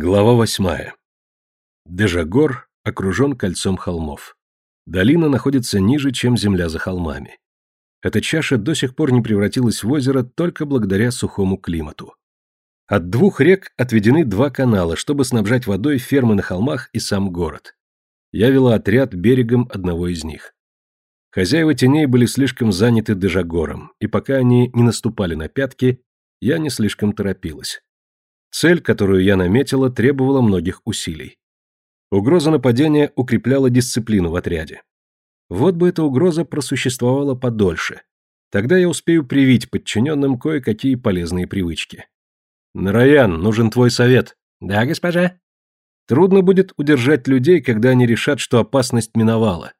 Глава восьмая. Дежагор окружен кольцом холмов. Долина находится ниже, чем земля за холмами. Эта чаша до сих пор не превратилась в озеро только благодаря сухому климату. От двух рек отведены два канала, чтобы снабжать водой фермы на холмах и сам город. Я вела отряд берегом одного из них. Хозяева теней были слишком заняты Дежагором, и пока они не наступали на пятки, я не слишком торопилась. Цель, которую я наметила, требовала многих усилий. Угроза нападения укрепляла дисциплину в отряде. Вот бы эта угроза просуществовала подольше. Тогда я успею привить подчиненным кое-какие полезные привычки. Нараян, нужен твой совет. Да, госпожа. Трудно будет удержать людей, когда они решат, что опасность миновала.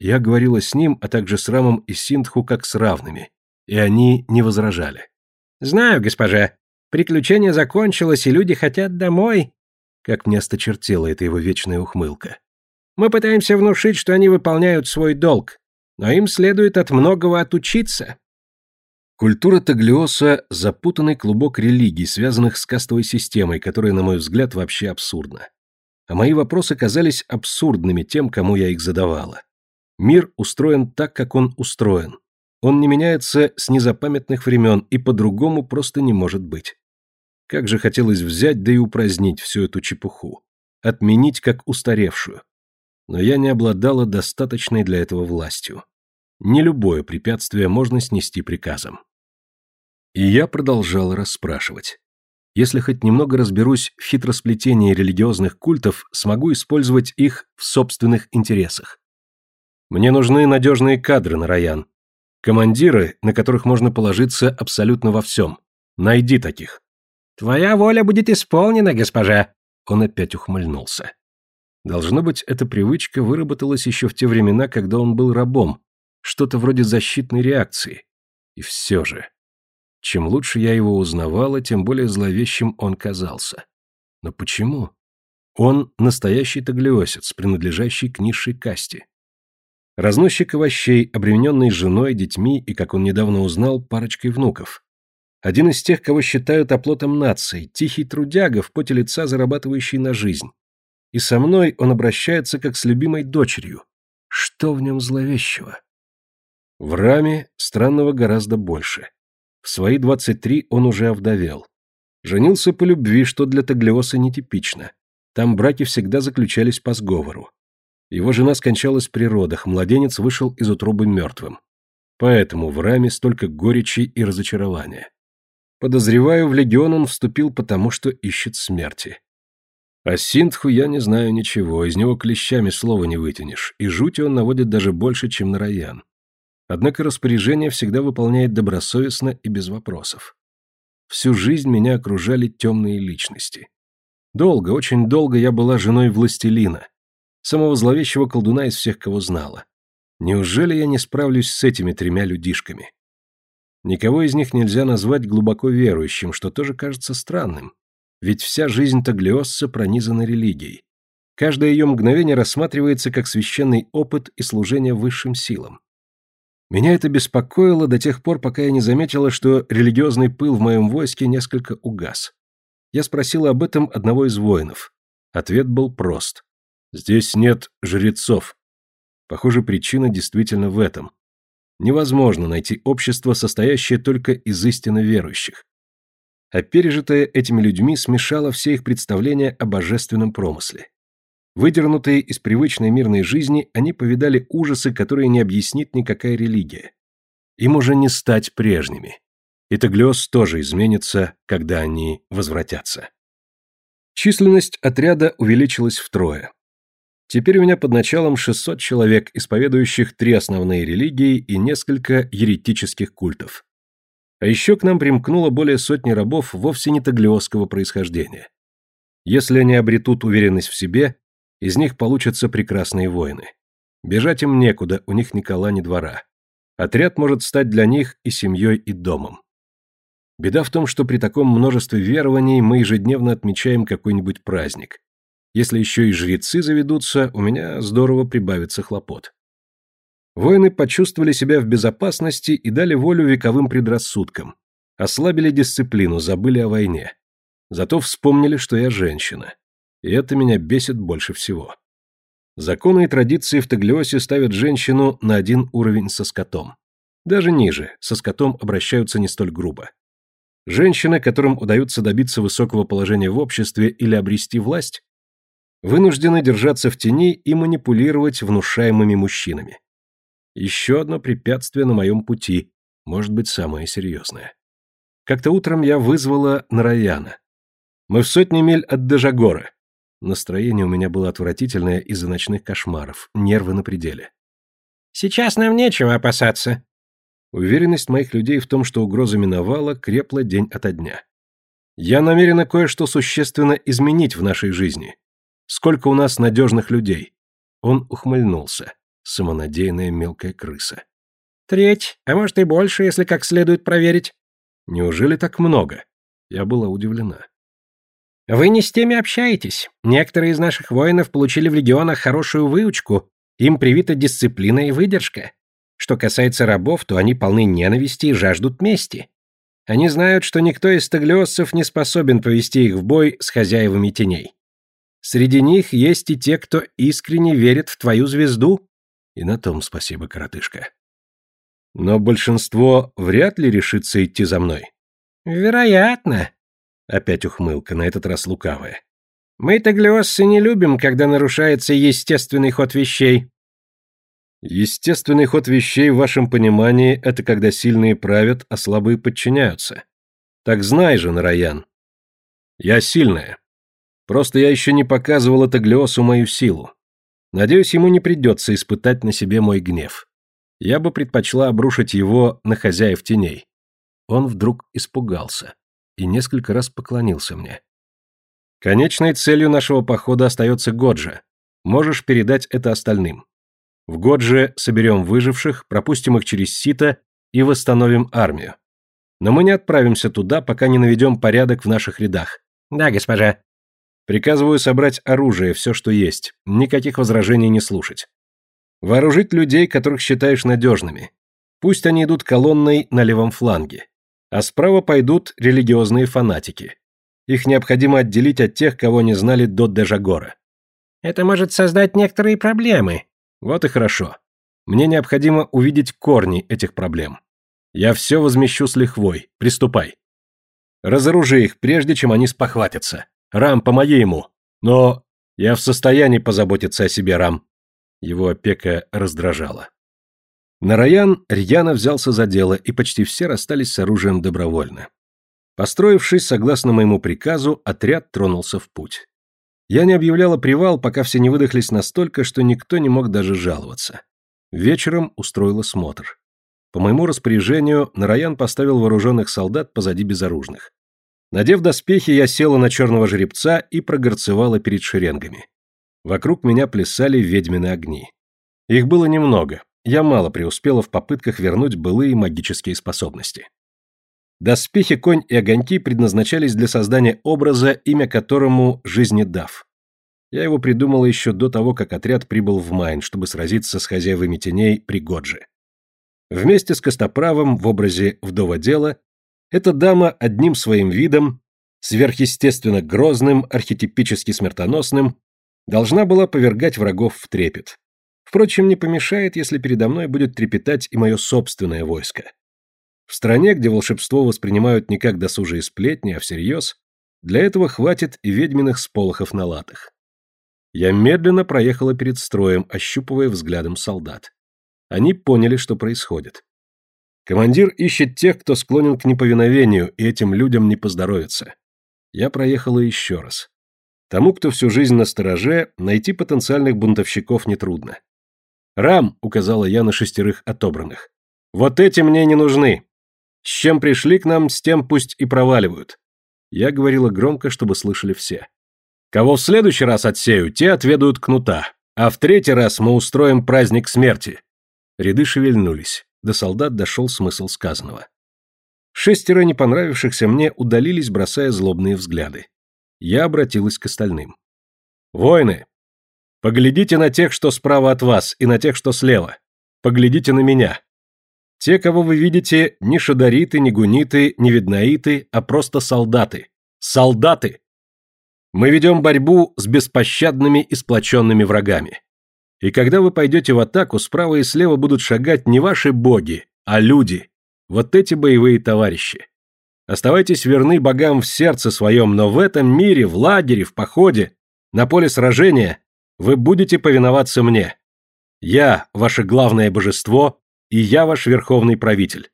Я говорила с ним, а также с Рамом и Синдху как с равными, и они не возражали. Знаю, госпожа. Приключение закончилось, и люди хотят домой. Как мне осточертела эта его вечная ухмылка. Мы пытаемся внушить, что они выполняют свой долг, но им следует от многого отучиться. Культура Таглиоса – запутанный клубок религий, связанных с кастовой системой, которая, на мой взгляд, вообще абсурдна. А мои вопросы казались абсурдными тем, кому я их задавала. Мир устроен так, как он устроен. Он не меняется с незапамятных времен и по-другому просто не может быть. Как же хотелось взять да и упразднить всю эту чепуху. Отменить как устаревшую. Но я не обладала достаточной для этого властью. Не любое препятствие можно снести приказом. И я продолжала расспрашивать. Если хоть немного разберусь в хитросплетении религиозных культов, смогу использовать их в собственных интересах. Мне нужны надежные кадры на Командиры, на которых можно положиться абсолютно во всем. Найди таких. Твоя воля будет исполнена, госпожа. Он опять ухмыльнулся. Должно быть, эта привычка выработалась еще в те времена, когда он был рабом. Что-то вроде защитной реакции. И все же. Чем лучше я его узнавала, тем более зловещим он казался. Но почему? Он настоящий таглиосец, принадлежащий к низшей касте. Разносчик овощей, обремененный женой, детьми и, как он недавно узнал, парочкой внуков. Один из тех, кого считают оплотом нации, тихий трудяга, в поте лица зарабатывающий на жизнь. И со мной он обращается как с любимой дочерью. Что в нем зловещего? В раме странного гораздо больше. В свои 23 он уже овдовел. Женился по любви, что для Таглиоса нетипично. Там браки всегда заключались по сговору. Его жена скончалась при родах, младенец вышел из утробы мертвым. Поэтому в раме столько горечи и разочарования. Подозреваю, в легион он вступил потому, что ищет смерти. О Синтху я не знаю ничего, из него клещами слова не вытянешь, и жути он наводит даже больше, чем на Раян. Однако распоряжение всегда выполняет добросовестно и без вопросов. Всю жизнь меня окружали темные личности. Долго, очень долго я была женой властелина, самого зловещего колдуна из всех, кого знала. Неужели я не справлюсь с этими тремя людишками? Никого из них нельзя назвать глубоко верующим, что тоже кажется странным. Ведь вся жизнь Таглиосса пронизана религией. Каждое ее мгновение рассматривается как священный опыт и служение высшим силам. Меня это беспокоило до тех пор, пока я не заметила, что религиозный пыл в моем войске несколько угас. Я спросила об этом одного из воинов. Ответ был прост. Здесь нет жрецов. Похоже, причина действительно в этом. Невозможно найти общество, состоящее только из истинно верующих. А пережитое этими людьми смешало все их представления о божественном промысле. Выдернутые из привычной мирной жизни, они повидали ужасы, которые не объяснит никакая религия. Им уже не стать прежними. И Таглиос тоже изменится, когда они возвратятся. Численность отряда увеличилась втрое. Теперь у меня под началом 600 человек, исповедующих три основные религии и несколько еретических культов. А еще к нам примкнуло более сотни рабов вовсе не таглиосского происхождения. Если они обретут уверенность в себе, из них получатся прекрасные воины. Бежать им некуда, у них ни кола, ни двора. Отряд может стать для них и семьей, и домом. Беда в том, что при таком множестве верований мы ежедневно отмечаем какой-нибудь праздник. Если еще и жрецы заведутся, у меня здорово прибавится хлопот. Воины почувствовали себя в безопасности и дали волю вековым предрассудкам. Ослабили дисциплину, забыли о войне. Зато вспомнили, что я женщина. И это меня бесит больше всего. Законы и традиции в Таглиосе ставят женщину на один уровень со скотом. Даже ниже, со скотом обращаются не столь грубо. Женщины, которым удается добиться высокого положения в обществе или обрести власть, вынуждены держаться в тени и манипулировать внушаемыми мужчинами. Еще одно препятствие на моем пути, может быть, самое серьезное. Как-то утром я вызвала Нараяна. Мы в сотне миль от Дежагора. Настроение у меня было отвратительное из-за ночных кошмаров, нервы на пределе. «Сейчас нам нечего опасаться». Уверенность моих людей в том, что угроза миновала, крепла день ото дня. Я намерена кое-что существенно изменить в нашей жизни. Сколько у нас надежных людей?» Он ухмыльнулся. Самонадеянная мелкая крыса. «Треть, а может и больше, если как следует проверить». «Неужели так много?» Я была удивлена. «Вы не с теми общаетесь. Некоторые из наших воинов получили в легионах хорошую выучку, им привита дисциплина и выдержка. Что касается рабов, то они полны ненависти и жаждут мести. Они знают, что никто из таглиоссов не способен повести их в бой с хозяевами теней. Среди них есть и те, кто искренне верит в твою звезду. И на том спасибо, коротышка. Но большинство вряд ли решится идти за мной. Вероятно. Опять ухмылка, на этот раз лукавая. Мы, таглиоссы, не любим, когда нарушается естественный ход вещей. Естественный ход вещей в вашем понимании – это когда сильные правят, а слабые подчиняются. Так знай же, Нараян. Я сильная. Просто я еще не показывал это Глиосу мою силу. Надеюсь, ему не придется испытать на себе мой гнев. Я бы предпочла обрушить его на хозяев теней. Он вдруг испугался и несколько раз поклонился мне. Конечной целью нашего похода остается Годжа. Можешь передать это остальным. В Годже соберем выживших, пропустим их через сито и восстановим армию. Но мы не отправимся туда, пока не наведем порядок в наших рядах. Да, госпожа. Приказываю собрать оружие, все, что есть. Никаких возражений не слушать. Вооружить людей, которых считаешь надежными. Пусть они идут колонной на левом фланге. А справа пойдут религиозные фанатики. Их необходимо отделить от тех, кого не знали до Дежагора. Это может создать некоторые проблемы. Вот и хорошо. Мне необходимо увидеть корни этих проблем. Я все возмещу с лихвой. Приступай. Разоружи их, прежде чем они спохватятся. Рам, помоги ему. Но я в состоянии позаботиться о себе, Рам. Его опека раздражала. Нараян рьяно взялся за дело, и почти все расстались с оружием добровольно. Построившись согласно моему приказу, отряд тронулся в путь. Я не объявляла привал, пока все не выдохлись настолько, что никто не мог даже жаловаться. Вечером устроила смотр. По моему распоряжению, Нараян поставил вооруженных солдат позади безоружных. Надев доспехи, я села на черного жеребца и прогорцевала перед шеренгами. Вокруг меня плясали ведьмины огни. Их было немного, я мало преуспела в попытках вернуть былые магические способности. Доспехи, конь и огоньки предназначались для создания образа, имя которому Жизнедав. Я его придумала еще до того, как отряд прибыл в Майн, чтобы сразиться с хозяевами теней при Годже. Вместе с Костоправом в образе вдова дела эта дама одним своим видом, сверхъестественно грозным, архетипически смертоносным, должна была повергать врагов в трепет. Впрочем, не помешает, если передо мной будет трепетать и мое собственное войско. В стране, где волшебство воспринимают не как досужие сплетни, а всерьез, для этого хватит и ведьминых сполохов на латах. Я медленно проехала перед строем, ощупывая взглядом солдат. Они поняли, что происходит. Командир ищет тех, кто склонен к неповиновению, и этим людям не поздоровится. Я проехала еще раз. Тому, кто всю жизнь на стороже, найти потенциальных бунтовщиков нетрудно. «Рам», — указала я на шестерых отобранных. «Вот эти мне не нужны. С чем пришли к нам, с тем пусть и проваливают». Я говорила громко, чтобы слышали все. «Кого в следующий раз отсею, те отведают кнута, а в третий раз мы устроим праздник смерти». Ряды шевельнулись. До солдат дошел смысл сказанного. Шестеро не понравившихся мне удалились, бросая злобные взгляды. Я обратилась к остальным. «Воины, поглядите на тех, что справа от вас, и на тех, что слева. Поглядите на меня. Те, кого вы видите, не шадариты, не гуниты, не виднаиты, а просто солдаты. Солдаты! Мы ведем борьбу с беспощадными и сплоченными врагами. И когда вы пойдете в атаку, справа и слева будут шагать не ваши боги, а люди. Вот эти боевые товарищи. Оставайтесь верны богам в сердце своем, но в этом мире, в лагере, в походе, на поле сражения вы будете повиноваться мне. Я – ваше главное божество, и я ваш верховный правитель.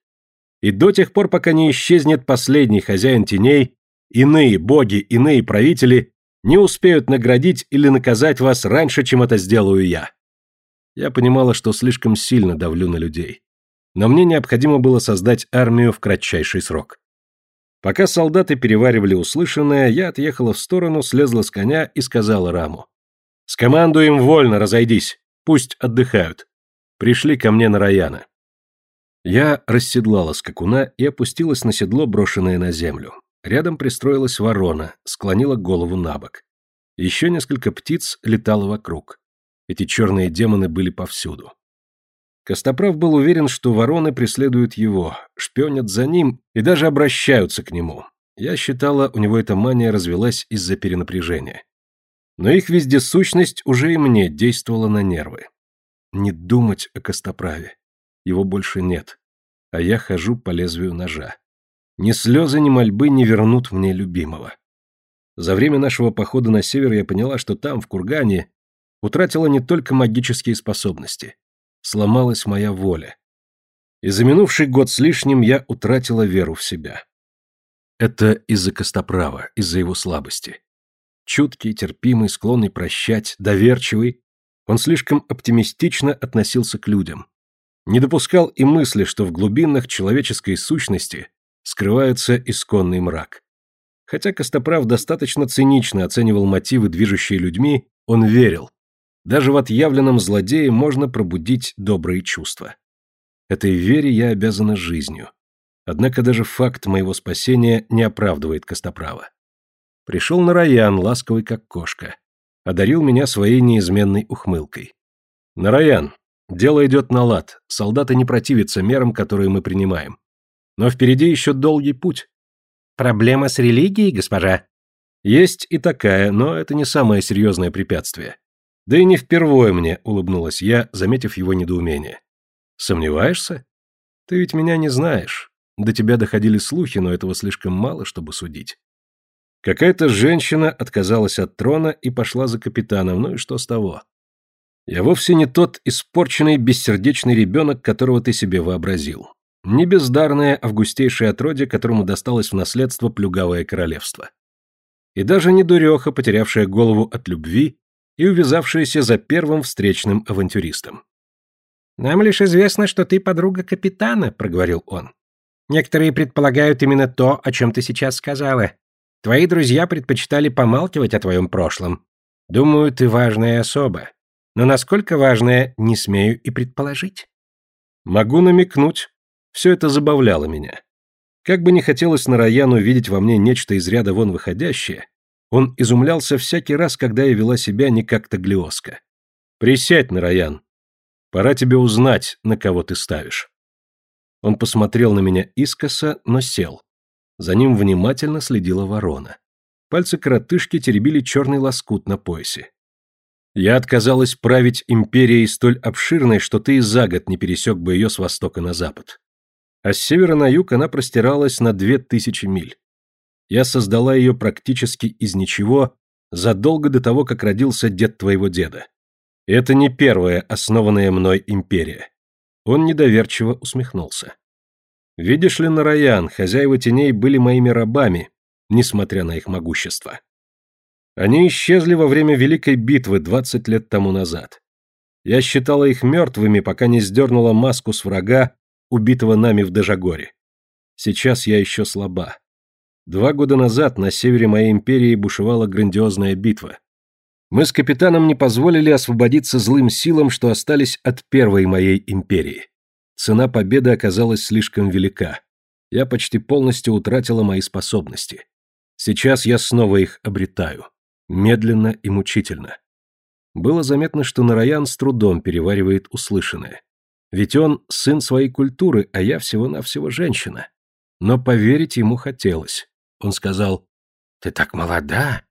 И до тех пор, пока не исчезнет последний хозяин теней, иные боги, иные правители не успеют наградить или наказать вас раньше, чем это сделаю я. Я понимала, что слишком сильно давлю на людей. Но мне необходимо было создать армию в кратчайший срок. Пока солдаты переваривали услышанное, я отъехала в сторону, слезла с коня и сказала Раму. «Скомандуем вольно, разойдись. Пусть отдыхают. Пришли ко мне на Раяна». Я расседлала скакуна и опустилась на седло, брошенное на землю. Рядом пристроилась ворона, склонила голову на бок. Еще несколько птиц летало вокруг. Эти черные демоны были повсюду. Костоправ был уверен, что вороны преследуют его, шпионят за ним и даже обращаются к нему. Я считала, у него эта мания развелась из-за перенапряжения. Но их вездесущность уже и мне действовала на нервы. Не думать о Костоправе. Его больше нет. А я хожу по лезвию ножа. Ни слезы, ни мольбы не вернут мне любимого. За время нашего похода на север я поняла, что там, в Кургане, утратила не только магические способности. Сломалась моя воля. И за минувший год с лишним я утратила веру в себя. Это из-за Костоправа, из-за его слабости. Чуткий, терпимый, склонный прощать, доверчивый, он слишком оптимистично относился к людям. Не допускал и мысли, что в глубинах человеческой сущности скрывается исконный мрак. Хотя Костоправ достаточно цинично оценивал мотивы, движущие людьми, он верил. Даже в отъявленном злодее можно пробудить добрые чувства. Этой вере я обязана жизнью. Однако даже факт моего спасения не оправдывает Костоправа. Пришел на Нараян, ласковый как кошка. Одарил меня своей неизменной ухмылкой. Нараян, дело идет на лад, солдаты не противятся мерам, которые мы принимаем. Но впереди еще долгий путь. Проблема с религией, госпожа? Есть и такая, но это не самое серьезное препятствие. Да и не впервые мне, улыбнулась я, заметив его недоумение. Сомневаешься? Ты ведь меня не знаешь. До тебя доходили слухи, но этого слишком мало, чтобы судить. Какая-то женщина отказалась от трона и пошла за капитаном, ну и что с того? Я вовсе не тот испорченный, бессердечный ребенок, которого ты себе вообразил. Не бездарное августейшее отродье, которому досталось в наследство плюгавое королевство. И даже не дуреха, потерявшая голову от любви и увязавшаяся за первым встречным авантюристом. «Нам лишь известно, что ты подруга капитана», — проговорил он. «Некоторые предполагают именно то, о чем ты сейчас сказала. Твои друзья предпочитали помалкивать о твоем прошлом. Думаю, ты важная особа. Но насколько важная, не смею и предположить». «Могу намекнуть», все это забавляло меня. Как бы не хотелось на Раяну видеть во мне нечто из ряда вон выходящее, он изумлялся всякий раз, когда я вела себя не как-то глиоска. «Присядь, Нараян. Пора тебе узнать, на кого ты ставишь». Он посмотрел на меня искоса, но сел. За ним внимательно следила ворона. Пальцы коротышки теребили черный лоскут на поясе. «Я отказалась править империей столь обширной, что ты и за год не пересек бы ее с востока на запад а с севера на юг она простиралась на две тысячи миль. Я создала ее практически из ничего задолго до того, как родился дед твоего деда. Это не первая основанная мной империя. Он недоверчиво усмехнулся. Видишь ли, Нараян, хозяева теней были моими рабами, несмотря на их могущество. Они исчезли во время Великой битвы двадцать лет тому назад. Я считала их мертвыми, пока не сдернула маску с врага убитого нами в Дежагоре. Сейчас я еще слаба. Два года назад на севере моей империи бушевала грандиозная битва. Мы с капитаном не позволили освободиться злым силам, что остались от первой моей империи. Цена победы оказалась слишком велика. Я почти полностью утратила мои способности. Сейчас я снова их обретаю. Медленно и мучительно. Было заметно, что Нараян с трудом переваривает услышанное. Ведь он сын своей культуры, а я всего-навсего женщина. Но поверить ему хотелось. Он сказал, Ты так молода.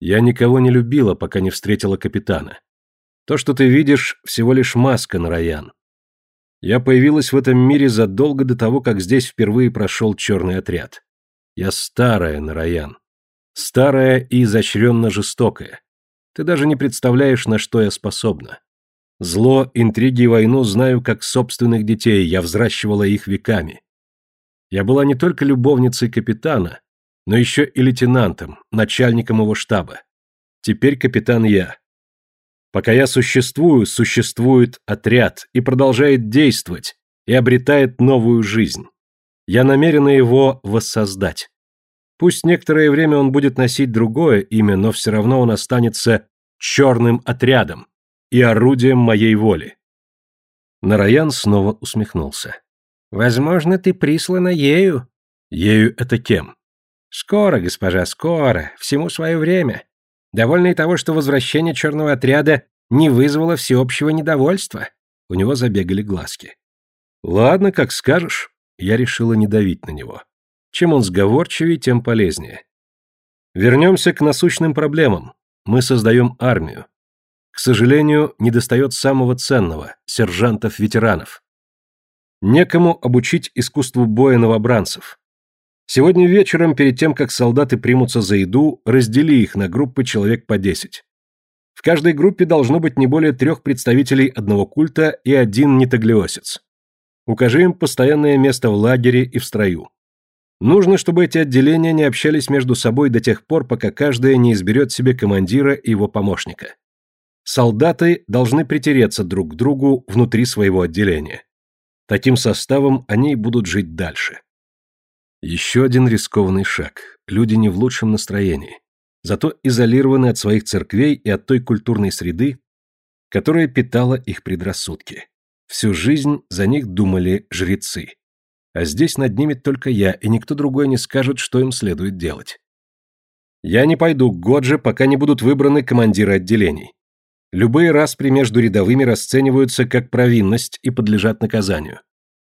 Я никого не любила, пока не встретила капитана. То, что ты видишь, всего лишь маска, Нараян. Я появилась в этом мире задолго до того, как здесь впервые прошел черный отряд. Я старая, Нараян. Старая и изощренно жестокая. Ты даже не представляешь, на что я способна. Зло, интриги и войну знаю как собственных детей, я взращивала их веками. Я была не только любовницей капитана, но еще и лейтенантом, начальником его штаба. Теперь капитан я. Пока я существую, существует отряд и продолжает действовать, и обретает новую жизнь. Я намерена его воссоздать. Пусть некоторое время он будет носить другое имя, но все равно он останется черным отрядом и орудием моей воли. Нараян снова усмехнулся. «Возможно, ты прислана ею». «Ею это кем?» «Скоро, госпожа, скоро. Всему свое время. Довольно и того, что возвращение черного отряда не вызвало всеобщего недовольства». У него забегали глазки. «Ладно, как скажешь». Я решила не давить на него. Чем он сговорчивее, тем полезнее. Вернемся к насущным проблемам. Мы создаем армию. К сожалению, недостает самого ценного – сержантов-ветеранов. Некому обучить искусству боя новобранцев. Сегодня вечером, перед тем, как солдаты примутся за еду, раздели их на группы человек по 10. В каждой группе должно быть не более трех представителей одного культа и один нетаглиосец. Укажи им постоянное место в лагере и в строю. Нужно, чтобы эти отделения не общались между собой до тех пор, пока каждое не изберет себе командира и его помощника. Солдаты должны притереться друг к другу внутри своего отделения. Таким составом они и будут жить дальше. Еще один рискованный шаг. Люди не в лучшем настроении. Зато изолированы от своих церквей и от той культурной среды, которая питала их предрассудки. Всю жизнь за них думали жрецы. А здесь над ними только я, и никто другой не скажет, что им следует делать. Я не пойду к Годже, пока не будут выбраны командиры отделений. Любые распри между рядовыми расцениваются как провинность и подлежат наказанию.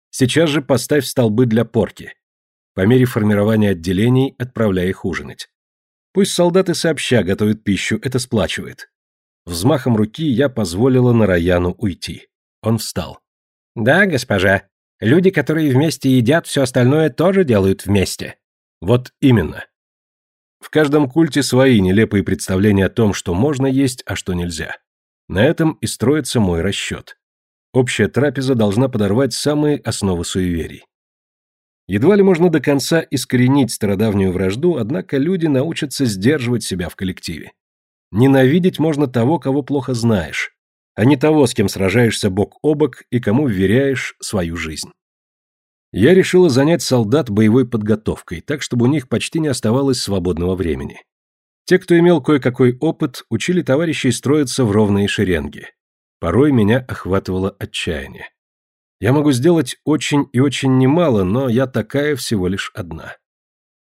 Сейчас же поставь столбы для порки. По мере формирования отделений отправляй их ужинать. Пусть солдаты сообща готовят пищу, это сплачивает. Взмахом руки я позволила Нараяну уйти. Он встал. «Да, госпожа. Люди, которые вместе едят, все остальное тоже делают вместе». «Вот именно. В каждом культе свои нелепые представления о том, что можно есть, а что нельзя. На этом и строится мой расчет. Общая трапеза должна подорвать самые основы суеверий. Едва ли можно до конца искоренить стародавнюю вражду, однако люди научатся сдерживать себя в коллективе. Ненавидеть можно того, кого плохо знаешь, а не того, с кем сражаешься бок о бок и кому вверяешь свою жизнь. Я решила занять солдат боевой подготовкой, так чтобы у них почти не оставалось свободного времени. Те, кто имел кое-какой опыт, учили товарищей строиться в ровные шеренги. Порой меня охватывало отчаяние. Я могу сделать очень и очень немало, но я такая всего лишь одна.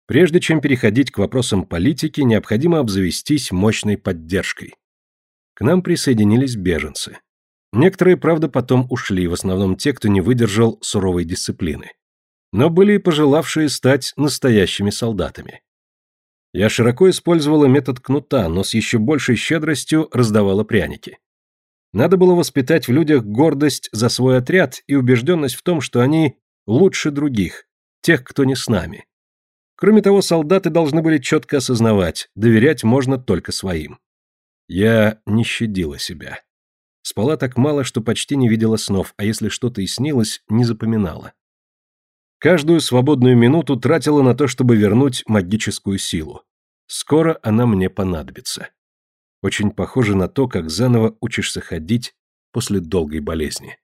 Прежде чем переходить к вопросам политики, необходимо обзавестись мощной поддержкой. К нам присоединились беженцы. Некоторые, правда, потом ушли, в основном те, кто не выдержал суровой дисциплины но были и пожелавшие стать настоящими солдатами. Я широко использовала метод кнута, но с еще большей щедростью раздавала пряники. Надо было воспитать в людях гордость за свой отряд и убежденность в том, что они лучше других, тех, кто не с нами. Кроме того, солдаты должны были четко осознавать, доверять можно только своим. Я не щадила себя. Спала так мало, что почти не видела снов, а если что-то и снилось, не запоминала. Каждую свободную минуту тратила на то, чтобы вернуть магическую силу. Скоро она мне понадобится. Очень похоже на то, как заново учишься ходить после долгой болезни.